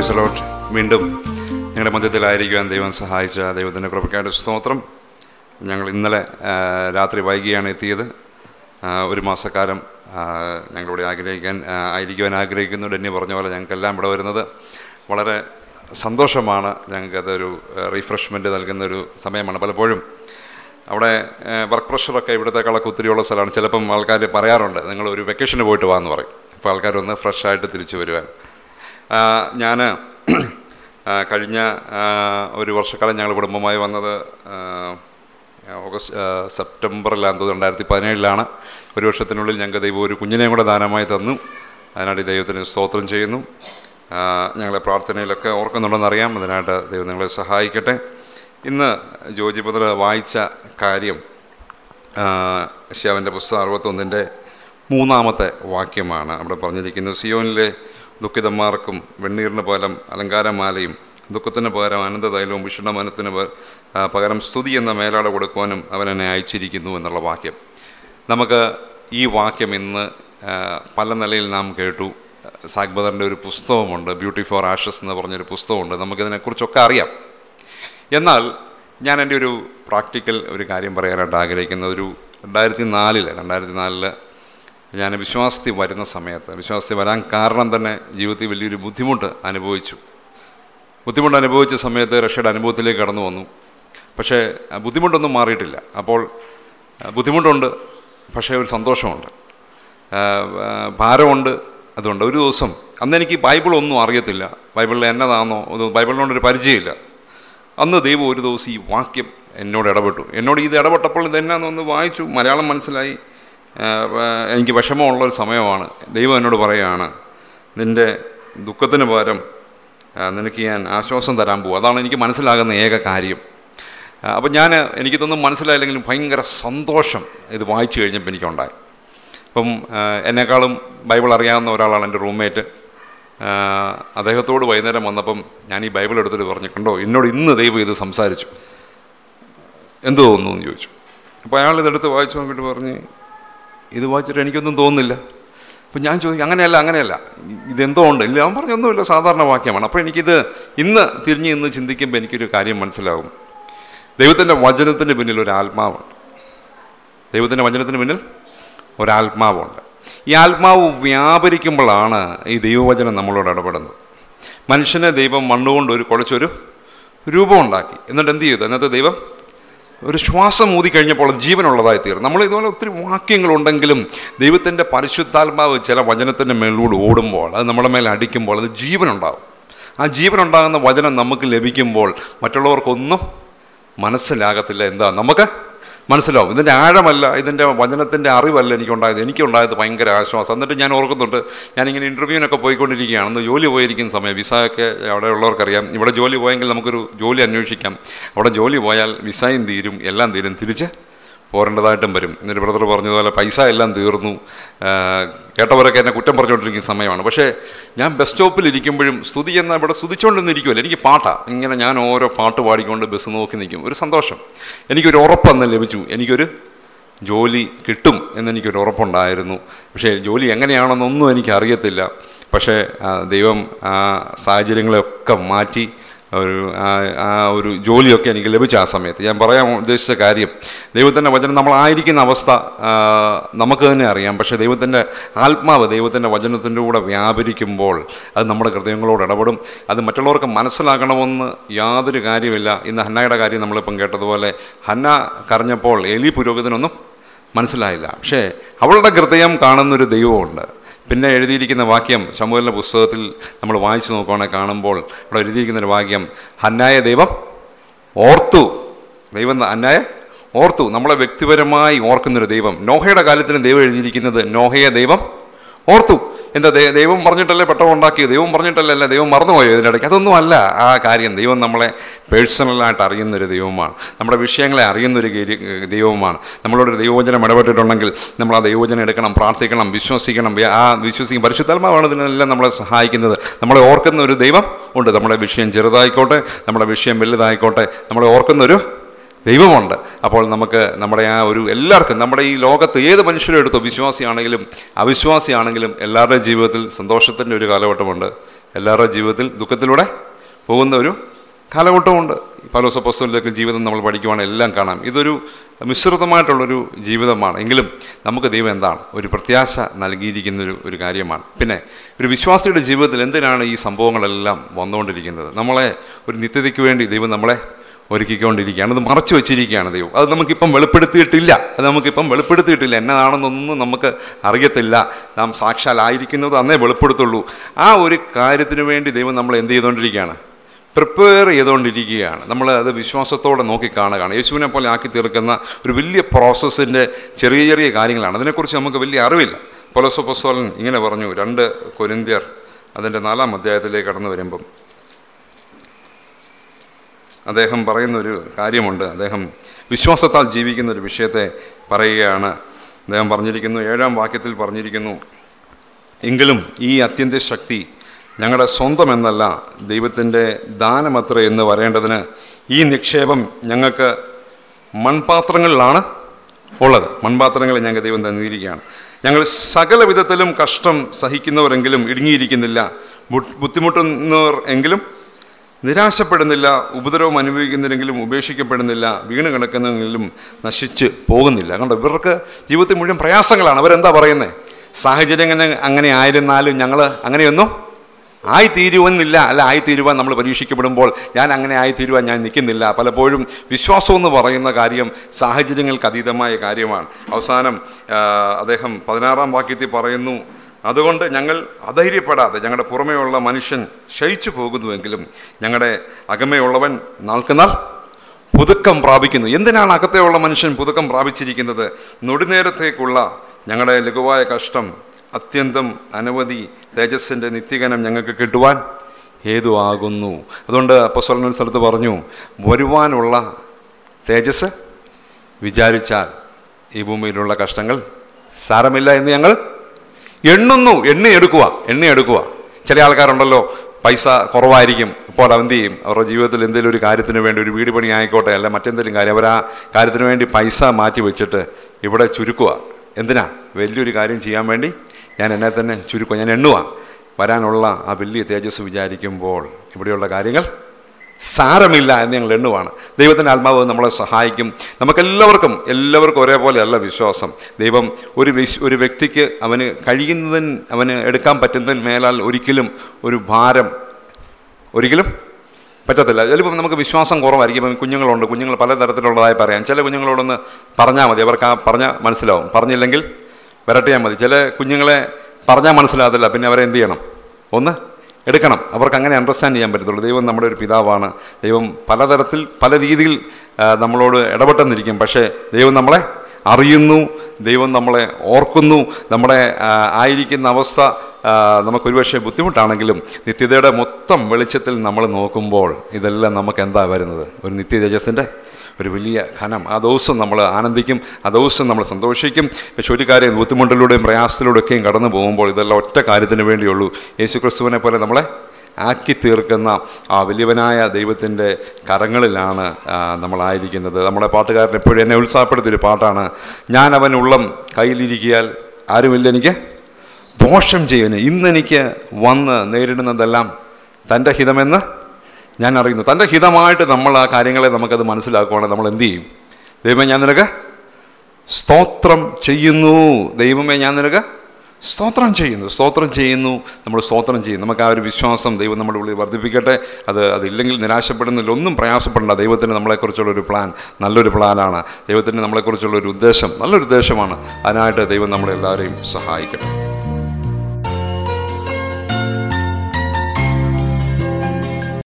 പ്രൈസലോട്ട് വീണ്ടും ഞങ്ങളുടെ മധ്യത്തിലായിരിക്കുവാൻ ദൈവം സഹായിച്ച ദൈവത്തിന്റെ കൃപയ്ക്കായിട്ട് സ്തോത്രം. ഞങ്ങൾ ഇന്നലെ രാത്രി വൈകിയാണ് എത്തിയത്. ഒരു മാസക്കാലം ഞങ്ങളിവിടെ ആഗ്രഹിക്കാൻ ആയിരിക്കുവാൻ ആഗ്രഹിക്കുന്നു. ഡെന്നി പറഞ്ഞ പോലെ ഞങ്ങൾക്കെല്ലാം ഇവിടെ വരുന്നത് വളരെ സന്തോഷമാണ്. ഞങ്ങൾക്കതൊരു റീഫ്രഷ്മെന്റ് നൽകുന്ന ഒരു സമയമാണ് പലപ്പോഴും. അവിടെ വർക്ക് പ്രഷറൊക്കെ ഇവിടത്തേക്കാളൊക്കെ ഒത്തിരിയുള്ള സ്ഥലമാണ്. ചിലപ്പം ആൾക്കാർ പറയാറുണ്ട് നിങ്ങൾ ഒരു വെക്കേഷന് പോയിട്ട് വാന്ന് പറയും. അപ്പോൾ ആൾക്കാരൊന്ന് ഫ്രഷായിട്ട് തിരിച്ചു വരുവാൻ. ഞാൻ കഴിഞ്ഞ ഒരു വർഷക്കാലം ഞങ്ങൾ കുടുംബമായി വന്നത് ഓഗസ്റ്റ് സെപ്റ്റംബറിലാണ്. തോന്നുന്നു രണ്ടായിരത്തി പതിനേഴിലാണ് ഒരു വർഷത്തിനുള്ളിൽ ഞങ്ങൾക്ക് ദൈവം ഒരു കുഞ്ഞിനെയും കൂടെ ദാനമായി തന്നു. അതിനായിട്ട് ദൈവത്തിന് സ്തോത്രം ചെയ്യുന്നു. ഞങ്ങളെ പ്രാർത്ഥനയിലൊക്കെ ഓർക്കുന്നുണ്ടെന്നറിയാം. അതിനായിട്ട് ദൈവം നിങ്ങളെ സഹായിക്കട്ടെ. ഇന്ന് ജോജി വായിച്ച കാര്യം ശിവന്റെ പുസ്തകം അറുപത്തൊന്നിന്റെ മൂന്നാമത്തെ വാക്യമാണ് അവിടെ പറഞ്ഞിരിക്കുന്നത് സിയോനിലെ ദുഃഖിതന്മാർക്കും വെണ്ണീറിന് പകരം അലങ്കാരമാലയും ദുഃഖത്തിന് പകരം ആനന്ദതൈലവും വിഷ്ണുമനത്തിന് പകരം സ്തുതി എന്ന മേലാട കൊടുക്കുവാനും അവനെന്നെ അയച്ചിരിക്കുന്നു എന്നുള്ള വാക്യം. നമുക്ക് ഈ വാക്യം ഇന്ന് പല നിലയിൽ നാം കേട്ടു. സാഗ്ബദറിന്റെ ഒരു പുസ്തകമുണ്ട് ബ്യൂട്ടി ഫോർ ആഷസ് എന്ന് പറഞ്ഞൊരു പുസ്തകമുണ്ട്. നമുക്കിതിനെക്കുറിച്ചൊക്കെ അറിയാം. എന്നാൽ ഞാൻ എന്റെ ഒരു പ്രാക്ടിക്കൽ ഒരു കാര്യം പറയാനായിട്ട് ആഗ്രഹിക്കുന്ന ഒരു രണ്ടായിരത്തി നാലിൽ രണ്ടായിരത്തി നാലിൽ ഞാൻ വിശ്വാസത്തിൽ വരുന്ന സമയത്ത് വിശ്വാസത്തിൽ വരാൻ കാരണം തന്നെ ജീവിതത്തിൽ വലിയൊരു ബുദ്ധിമുട്ട് അനുഭവിച്ചു. ബുദ്ധിമുട്ട് അനുഭവിച്ച സമയത്ത് റഷ്യയുടെ അനുഭവത്തിലേക്ക് കടന്നു വന്നു. പക്ഷേ ബുദ്ധിമുട്ടൊന്നും മാറിയിട്ടില്ല. അപ്പോൾ ബുദ്ധിമുട്ടുണ്ട് പക്ഷേ ഒരു സന്തോഷമുണ്ട്. ഭാരമുണ്ട് അതുകൊണ്ട് ഒരു ദിവസം അന്ന് എനിക്ക് ബൈബിളൊന്നും അറിയത്തില്ല. ബൈബിളിൽ എന്നതാണോ ഒന്ന് ബൈബിളിനോടൊരു പരിചയമില്ല. അന്ന് ദൈവം ഒരു ദിവസം ഈ വാക്യം എന്നോട് ഇടപെട്ടു. എന്നോട് ഇത് ഇടപെട്ടപ്പോൾ ഇതെന്നാന്ന് ഒന്ന് വായിച്ചു മലയാളം മനസ്സിലായി. എനിക്ക് വിഷമമുള്ളൊരു സമയമാണ്. ദൈവം എന്നോട് പറയുകയാണ് നിന്റെ ദുഃഖത്തിന് പകരം നിനക്ക് ഞാൻ ആശ്വാസം തരാൻ പോകും അതാണ് എനിക്ക് മനസ്സിലാകുന്ന ഏക കാര്യം. അപ്പോൾ ഞാൻ എനിക്കിതൊന്നും മനസ്സിലായില്ലെങ്കിലും ഭയങ്കര സന്തോഷം ഇത് വായിച്ചു കഴിഞ്ഞപ്പോൾ എനിക്കുണ്ടായി. അപ്പം എന്നെക്കാളും ബൈബിൾ അറിയാവുന്ന ഒരാളാണ് എന്റെ റൂംമേറ്റ്. അദ്ദേഹത്തോട് വൈകുന്നേരം വന്നപ്പം ഞാൻ ഈ ബൈബിൾ എടുത്തിട്ട് പറഞ്ഞു കണ്ടോ എന്നോട് ഇന്ന് ദൈവം ഇത് സംസാരിച്ചു. എന്ത് തോന്നുന്നു എന്ന് ചോദിച്ചു. അപ്പോൾ അയാൾ ഇതെടുത്ത് വായിച്ചു നോക്കിയിട്ട് പറഞ്ഞ് ഇത് വായിച്ചിട്ട് എനിക്കൊന്നും തോന്നുന്നില്ല. അപ്പം ഞാൻ ചോദിക്കും അങ്ങനെയല്ല അങ്ങനെയല്ല. ഇതെന്തോ ഉണ്ട്? ഇല്ല അവൻ പറഞ്ഞൊന്നുമില്ല സാധാരണ വാക്യമാണ്. അപ്പോൾ എനിക്കിത് ഇന്ന് തിരിഞ്ഞ് ഇന്ന് ചിന്തിക്കുമ്പോൾ എനിക്കൊരു കാര്യം മനസ്സിലാവും. ദൈവത്തിന്റെ വചനത്തിന് പിന്നിൽ ഒരു ആത്മാവുണ്ട്. ദൈവത്തിന്റെ വചനത്തിന് പിന്നിൽ ഒരാത്മാവുണ്ട് ഈ ആത്മാവ് വ്യാപരിക്കുമ്പോഴാണ് ഈ ദൈവവചനം നമ്മളോട് ഇടപെടുന്നത്. മനുഷ്യനെ ദൈവം മണ്ണുകൊണ്ട് ഒരു കുഴച്ചൊരു രൂപം ഉണ്ടാക്കി. എന്നിട്ട് എന്ത് ചെയ്തു? അതിനകത്ത് ദൈവം ഒരു ശ്വാസം ഊതി കഴിഞ്ഞപ്പോൾ അത് ജീവനുള്ളതായി തീർന്നു. നമ്മൾ ഇതുപോലെ ഒത്തിരി വാക്യങ്ങളുണ്ടെങ്കിലും ദൈവത്തിന്റെ പരിശുദ്ധാത്മാവ് ചില വചനത്തിന്റെ മേളിലൂടെ ഓടുമ്പോൾ അത് നമ്മുടെ മേലെ അടിക്കുമ്പോൾ അത് ജീവനുണ്ടാവും. ആ ജീവനുണ്ടാകുന്ന വചനം നമുക്ക് ലഭിക്കുമ്പോൾ മറ്റുള്ളവർക്കൊന്നും മനസ്സിലാകത്തില്ല. എന്താ? നമുക്ക് മനസ്സിലാവും. ഇതിന്റെ ആഴമല്ല ഇതിന്റെ വചനത്തിന്റെ അറിവല്ല എനിക്കുണ്ടായത്. എനിക്കുണ്ടായത് ഭയങ്കര ആശ്വാസം. എന്നിട്ട് ഞാൻ ഓർക്കുന്നുണ്ട് ഞാനിങ്ങനെ ഇന്റർവ്യൂവിനൊക്കെ പോയിക്കൊണ്ടിരിക്കുകയാണ്. അന്ന് ജോലി പോയിരിക്കുന്ന സമയം വിസയൊക്കെ അവിടെ ഉള്ളവർക്കറിയാം. ഇവിടെ ജോലി പോയെങ്കിൽ നമുക്കൊരു ജോലി അന്വേഷിക്കാം. അവിടെ ജോലി പോയാൽ വിസയും തീരും എല്ലാം തീരും. തിരിച്ച് പോരേണ്ടതായിട്ടും വരും. എന്നൊരു ബ്രദർ പറഞ്ഞതുപോലെ പൈസ എല്ലാം തീർന്നു. കേട്ടവരൊക്കെ എന്നെ കുറ്റം പറഞ്ഞുകൊണ്ടിരിക്കുന്ന സമയമാണ്. പക്ഷേ ഞാൻ ബസ് സ്റ്റോപ്പിൽ ഇരിക്കുമ്പോഴും സ്തുതി എന്ന ഇവിടെ സ്തുതിച്ചുകൊണ്ടിരിക്കുമല്ലോ എനിക്ക് പാട്ടാ. ഇങ്ങനെ ഞാൻ ഓരോ പാട്ട് പാടിക്കൊണ്ട് ബസ് നോക്കി നിൽക്കും. ഒരു സന്തോഷം. എനിക്കൊരു ഉറപ്പെന്ന് ലഭിച്ചു. എനിക്കൊരു ജോലി കിട്ടും എന്നെനിക്കൊരു ഉറപ്പുണ്ടായിരുന്നു. പക്ഷേ ജോലി എങ്ങനെയാണെന്നൊന്നും എനിക്കറിയത്തില്ല. പക്ഷേ ദൈവം ആ സാഹചര്യങ്ങളെയൊക്കെ മാറ്റി ഒരു ആ- ഒരു ജോലിയൊക്കെ എനിക്ക് ലഭിച്ച ആ സമയത്ത്. ഞാൻ പറയാൻ ഉദ്ദേശിച്ച കാര്യം ദൈവത്തിന്റെ വചനം നമ്മളായിരിക്കുന്ന അവസ്ഥ നമുക്ക് തന്നെ അറിയാം. പക്ഷേ ദൈവത്തിന്റെ ആത്മാവ് ദൈവത്തിന്റെ വചനത്തിന്റെ കൂടെ വ്യാപരിക്കുമ്പോൾ അത് നമ്മുടെ ഹൃദയങ്ങളോട് ഇടപെടും. അത് മറ്റുള്ളവർക്ക് മനസ്സിലാക്കണമെന്ന് യാതൊരു കാര്യമില്ല. ഇന്ന് ഹന്നയുടെ കാര്യം നമ്മളിപ്പം കേട്ടതുപോലെ ഹന്ന കരഞ്ഞപ്പോൾ എലി പുരോഗതിനൊന്നും മനസ്സിലായില്ല. പക്ഷേ അവളുടെ ഹൃദയം കാണുന്നൊരു ദൈവമുണ്ട്. പിന്നെ എഴുതിയിരിക്കുന്ന വാക്യം ശമുവലിന്റെ പുസ്തകത്തിൽ നമ്മൾ വായിച്ചു നോക്കുകയാണെങ്കിൽ കാണുമ്പോൾ ഇവിടെ എഴുതിയിരിക്കുന്ന ഒരു വാക്യം ഹന്നായ ദൈവം ഓർത്തു. ദൈവം അന്നായ ഓർത്തു. നമ്മളെ വ്യക്തിപരമായി ഓർക്കുന്നൊരു ദൈവം. നോഹയുടെ കാലത്തിന് ദൈവം എഴുതിയിരിക്കുന്നത് നോഹയെ ദൈവം ഓർത്തു. എന്താ ദൈവം പറഞ്ഞിട്ടല്ലേ പെട്ടകം ഉണ്ടാക്കിയത്? ദൈവം പറഞ്ഞിട്ടല്ലേ അല്ല? ദൈവം മറന്നുപോയോ ഇതിനിടയ്ക്ക്? അതൊന്നും അല്ല. ആ കാര്യം ദൈവം നമ്മളെ പേഴ്സണലായിട്ട് അറിയുന്നൊരു ദൈവമാണ്. നമ്മുടെ വിഷയങ്ങളെ അറിയുന്നൊരു ദൈവമാണ്. നമ്മളോട് ഒരു ദൈവവചനം ഇടപെട്ടിട്ടുണ്ടെങ്കിൽ നമ്മൾ ആ ദൈവവചനം എടുക്കണം പ്രാർത്ഥിക്കണം വിശ്വസിക്കണം. ആ വിശ്വസിക്കും. പരിശുദ്ധാത്മാവാണ് ഇതിനെല്ലാം നമ്മളെ സഹായിക്കുന്നത്. നമ്മളെ ഓർക്കുന്ന ഒരു ദൈവം ഉണ്ട്. നമ്മുടെ വിഷയം ചെറുതായിക്കോട്ടെ നമ്മുടെ വിഷയം വലുതായിക്കോട്ടെ നമ്മളെ ഓർക്കുന്ന ഒരു ദൈവമുണ്ട്. അപ്പോൾ നമുക്ക് നമ്മുടെ ആ ഒരു എല്ലാവർക്കും നമ്മുടെ ഈ ലോകത്ത് ഏത് മനുഷ്യരും എടുത്തോ വിശ്വാസിയാണെങ്കിലും അവിശ്വാസിയാണെങ്കിലും എല്ലാവരുടെയും ജീവിതത്തിൽ സന്തോഷത്തിന്റെ ഒരു കാലഘട്ടമുണ്ട്. എല്ലാവരുടെയും ജീവിതത്തിൽ ദുഃഖത്തിലൂടെ പോകുന്ന ഒരു കാലഘട്ടമുണ്ട്. പലോസ പുസ്തകത്തിലേക്ക് ജീവിതം നമ്മൾ പഠിക്കുവാണെങ്കിൽ എല്ലാം കാണാം. ഇതൊരു മിശ്രിതമായിട്ടുള്ളൊരു ജീവിതമാണ്. എങ്കിലും നമുക്ക് ദൈവം എന്താണ്? ഒരു പ്രത്യാശ നൽകിയിരിക്കുന്ന ഒരു ഒരു കാര്യമാണ്. പിന്നെ ഒരു വിശ്വാസിയുടെ ജീവിതത്തിൽ എന്തിനാണ് ഈ സംഭവങ്ങളെല്ലാം വന്നുകൊണ്ടിരിക്കുന്നത്? നമ്മളെ ഒരു നിത്യതയ്ക്ക് വേണ്ടി ദൈവം നമ്മളെ ഒരുക്കിക്കൊണ്ടിരിക്കുകയാണ്. അത് മറച്ചു വെച്ചിരിക്കുകയാണ് ദൈവം. അത് നമുക്കിപ്പം വെളിപ്പെടുത്തിയിട്ടില്ല. അത് നമുക്കിപ്പം വെളിപ്പെടുത്തിയിട്ടില്ല. എന്നതാണെന്നൊന്നും നമുക്ക് അറിയത്തില്ല. നാം സാക്ഷാലായിരിക്കുന്നത് അന്നേ വെളിപ്പെടുത്തുള്ളൂ. ആ ഒരു കാര്യത്തിന് വേണ്ടി ദൈവം നമ്മൾ എന്ത് ചെയ്തുകൊണ്ടിരിക്കുകയാണ്? പ്രിപ്പയർ ചെയ്തുകൊണ്ടിരിക്കുകയാണ്. നമ്മൾ അത് വിശ്വാസത്തോടെ നോക്കി നോക്കിക്കാണുകയാണ്. യേശുവിനെ പോലെ ആക്കി തീർക്കുന്ന ഒരു വലിയ പ്രോസസ്സിന്റെ ചെറിയ ചെറിയ കാര്യങ്ങളാണ്. അതിനെക്കുറിച്ച് നമുക്ക് വലിയ അറിവില്ല. പൊലസോപ്പസോലൻ ഇങ്ങനെ പറഞ്ഞു. രണ്ട് കൊരിന്ത്യർ അതിന്റെ നാലാം അധ്യായത്തിലേക്ക് കടന്നു വരുമ്പം അദ്ദേഹം പറയുന്നൊരു കാര്യമുണ്ട്. അദ്ദേഹം വിശ്വാസത്താൽ ജീവിക്കുന്ന ഒരു വിഷയത്തെ പറയുകയാണ്. അദ്ദേഹം പറഞ്ഞിരിക്കുന്നു ഏഴാം വാക്യത്തിൽ പറഞ്ഞിരിക്കുന്നു എങ്കിലും ഈ അത്യന്ത ശക്തി ഞങ്ങളുടെ സ്വന്തമെന്നല്ല ദൈവത്തിന്റെ ദാനമത്ര എന്ന് വരേണ്ടതിന് ഈ നിക്ഷേപം ഞങ്ങൾക്ക് മൺപാത്രങ്ങളിലാണ് ഉള്ളത്. മൺപാത്രങ്ങൾ ഞങ്ങൾക്ക് ദൈവം തന്നിരിക്കുകയാണ്. ഞങ്ങൾ സകല വിധത്തിലും കഷ്ടം സഹിക്കുന്നവരെങ്കിലും ഇടുങ്ങിയിരിക്കുന്നില്ല. ബുദ്ധിമുട്ടുന്നവർ എങ്കിലും നിരാശപ്പെടുന്നില്ല ഉപദ്രവം അനുഭവിക്കുന്നില്ലെങ്കിലും ഉപേക്ഷിക്കപ്പെടുന്നില്ല വീണ് കിടക്കുന്നെങ്കിലും നശിച്ച് പോകുന്നില്ല. കണ്ടോ ഇവർക്ക് ജീവിതത്തിൽ മുഴുവൻ പ്രയാസങ്ങളാണ്. അവരെന്താ പറയുന്നത് സാഹചര്യം അങ്ങനെ അങ്ങനെ ആയിരുന്നാലും ഞങ്ങൾ അങ്ങനെയൊന്നും ആയിത്തീരുവെന്നില്ല. അല്ല ആയിത്തീരുവാൻ നമ്മൾ പരീക്ഷിക്കപ്പെടുമ്പോൾ ഞാൻ അങ്ങനെ ആയിത്തീരുവാൻ ഞാൻ നിൽക്കുന്നില്ല. പലപ്പോഴും വിശ്വാസം എന്ന് പറയുന്ന കാര്യം സാഹചര്യങ്ങൾക്ക് അതീതമായ കാര്യമാണ്. അവസാനം അദ്ദേഹം പതിനാറാം വാക്യത്തിൽ പറയുന്നു അതുകൊണ്ട് ഞങ്ങൾ അധൈര്യപ്പെടാതെ ഞങ്ങളുടെ പുറമേയുള്ള മനുഷ്യൻ ക്ഷയിച്ചു പോകുന്നുവെങ്കിലും ഞങ്ങളുടെ അകമേയുള്ളവൻ നാൾക്കുനാൾ പുതുക്കം പ്രാപിക്കുന്നു. എന്തിനാണ് അകത്തെയുള്ള മനുഷ്യൻ പുതുക്കം പ്രാപിച്ചിരിക്കുന്നത്? നൊടുനേരത്തേക്കുള്ള ഞങ്ങളുടെ ലഘുവായ കഷ്ടം അത്യന്തം അനവധി തേജസ്സിന്റെ നിത്യഗനം ഞങ്ങൾക്ക് കിട്ടുവാൻ ഹേതുവാകുന്നു അതുകൊണ്ട് അപ്പസ്വലന സ്ഥലത്ത് പറഞ്ഞു വരുവാനുള്ള തേജസ് വിചാരിച്ചാൽ ഈ ഭൂമിയിലുള്ള കഷ്ടങ്ങൾ സാരമില്ല എന്ന് ഞങ്ങൾ എണ്ണുന്നു എണ്ണ എടുക്കുക എണ്ണ എടുക്കുക ചില ആൾക്കാരുണ്ടല്ലോ പൈസ കുറവായിരിക്കും അപ്പോൾ അവന്ത് ചെയ്യും അവരുടെ ജീവിതത്തിൽ എന്തെങ്കിലും ഒരു കാര്യത്തിന് വേണ്ടി ഒരു വീട് പണി ആയിക്കോട്ടെ അല്ല മറ്റെന്തെങ്കിലും കാര്യം അവർ ആ കാര്യത്തിന് വേണ്ടി പൈസ മാറ്റി വെച്ചിട്ട് ഇവിടെ ചുരുക്കുക എന്തിനാ? വലിയൊരു കാര്യം ചെയ്യാൻ വേണ്ടി ഞാൻ എന്നെ തന്നെ ചുരുക്കുക ഞാൻ എണ്ണുക വരാനുള്ള ആ വലിയ തേജസ് വിചാരിക്കുമ്പോൾ ഇവിടെയുള്ള കാര്യങ്ങൾ സാരമില്ല എന്ന് ഞങ്ങൾ എണ്ണുവാണ്. ദൈവത്തിന്റെ ആത്മാവ് നമ്മളെ സഹായിക്കും. നമുക്കെല്ലാവർക്കും എല്ലാവർക്കും ഒരേപോലെയല്ല വിശ്വാസം. ദൈവം ഒരു ഒരു വ്യക്തിക്ക് അവന് കഴിയുന്നതിന് അവന് എടുക്കാൻ പറ്റുന്നതിന് മേലാൽ ഒരിക്കലും ഒരു ഭാരം ഒരിക്കലും പറ്റത്തില്ല. ചിലപ്പം നമുക്ക് വിശ്വാസം കുറവായിരിക്കും. ഇപ്പം കുഞ്ഞുങ്ങളുണ്ട് കുഞ്ഞുങ്ങൾ പലതരത്തിലുള്ളതായി പറയാം. ചില കുഞ്ഞുങ്ങളോടൊന്ന് പറഞ്ഞാൽ മതി. അവർക്ക് ആ പറഞ്ഞാൽ മനസ്സിലാവും. പറഞ്ഞില്ലെങ്കിൽ വരട്ടിയാൽ മതി. ചില കുഞ്ഞുങ്ങളെ പറഞ്ഞാൽ മനസ്സിലാകത്തില്ല. പിന്നെ അവരെ എന്ത് ചെയ്യണം? ഒന്ന് എടുക്കണം. അവർക്ക് അങ്ങനെ അണ്ടർസ്റ്റാൻഡ് ചെയ്യാൻ പറ്റത്തുള്ളൂ. ദൈവം നമ്മുടെ ഒരു പിതാവാണ്. ദൈവം പലതരത്തിൽ പല രീതിയിൽ നമ്മളോട് ഇടപെട്ടെന്നിരിക്കും. പക്ഷേ ദൈവം നമ്മളെ അറിയുന്നു ദൈവം നമ്മളെ ഓർക്കുന്നു നമ്മുടെ ആയിരിക്കുന്ന അവസ്ഥ നമുക്കൊരുപക്ഷെ നമുക്കൊരു പക്ഷേ ബുദ്ധിമുട്ടാണെങ്കിലും നിത്യതയുടെ മൊത്തം വെളിച്ചത്തിൽ നമ്മൾ നോക്കുമ്പോൾ ഇതെല്ലാം നമുക്ക് എന്താ വരുന്നത്? ഒരു നിത്യ തേജസ്സിന്റെ ഒരു വലിയ ഘനം. ആ ദിവസം നമ്മൾ ആനന്ദിക്കും ആ ദിവസം നമ്മൾ സന്തോഷിക്കും. പക്ഷെ ഒരു കാര്യം ബുദ്ധിമുട്ടിലൂടെയും പ്രയാസത്തിലൂടെയൊക്കെയും കടന്നു പോകുമ്പോൾ ഇതെല്ലാം ഒറ്റ കാര്യത്തിന് വേണ്ടിയുള്ളൂ. യേശു ക്രിസ്തുവിനെ പോലെ നമ്മളെ ആക്കി തീർക്കുന്ന ആ വലിയവനായ ദൈവത്തിന്റെ കരങ്ങളിലാണ് നമ്മളായിരിക്കുന്നത്. നമ്മളെ പാട്ടുകാരൻ എപ്പോഴും എന്നെ ഉത്സാഹപ്പെടുത്തിയൊരു പാട്ടാണ്. ഞാൻ അവൻ ഉള്ളം കയ്യിലിരിക്കിയാൽ ആരുമില്ല എനിക്ക്? ദോഷം ചെയ്യുന്നു. ഇന്നെനിക്ക് വന്ന് നേരിടുന്നതെല്ലാം തന്റെ ഹിതമെന്ന് ഞാൻ അറിയുന്നു. തന്റെ ഹിതമായിട്ട് നമ്മൾ ആ കാര്യങ്ങളെ നമുക്കത് മനസ്സിലാക്കുവാണെങ്കിൽ നമ്മൾ എന്ത് ചെയ്യും? ദൈവമേ ഞാൻ നിനക്ക് സ്തോത്രം ചെയ്യുന്നു. ദൈവമേ ഞാൻ നിനക്ക് സ്തോത്രം ചെയ്യുന്നു. സ്തോത്രം ചെയ്യുന്നു. നമ്മൾ സ്തോത്രം ചെയ്യുന്നു നമുക്ക് ആ ഒരു വിശ്വാസം ദൈവം നമ്മുടെ ഉള്ളിൽ വർദ്ധിപ്പിക്കട്ടെ. അത് അതില്ലെങ്കിൽ നിരാശപ്പെടുന്നില്ല ഒന്നും പ്രയാസപ്പെടേണ്ട. ദൈവത്തിന് നമ്മളെക്കുറിച്ചുള്ള ഒരു പ്ലാൻ നല്ലൊരു പ്ലാനാണ് ദൈവത്തിന് നമ്മളെക്കുറിച്ചുള്ള ഒരു ഉദ്ദേശം നല്ലൊരു ഉദ്ദേശമാണ്. അതിനായിട്ട് ദൈവം നമ്മളെല്ലാവരെയും സഹായിക്കട്ടെ.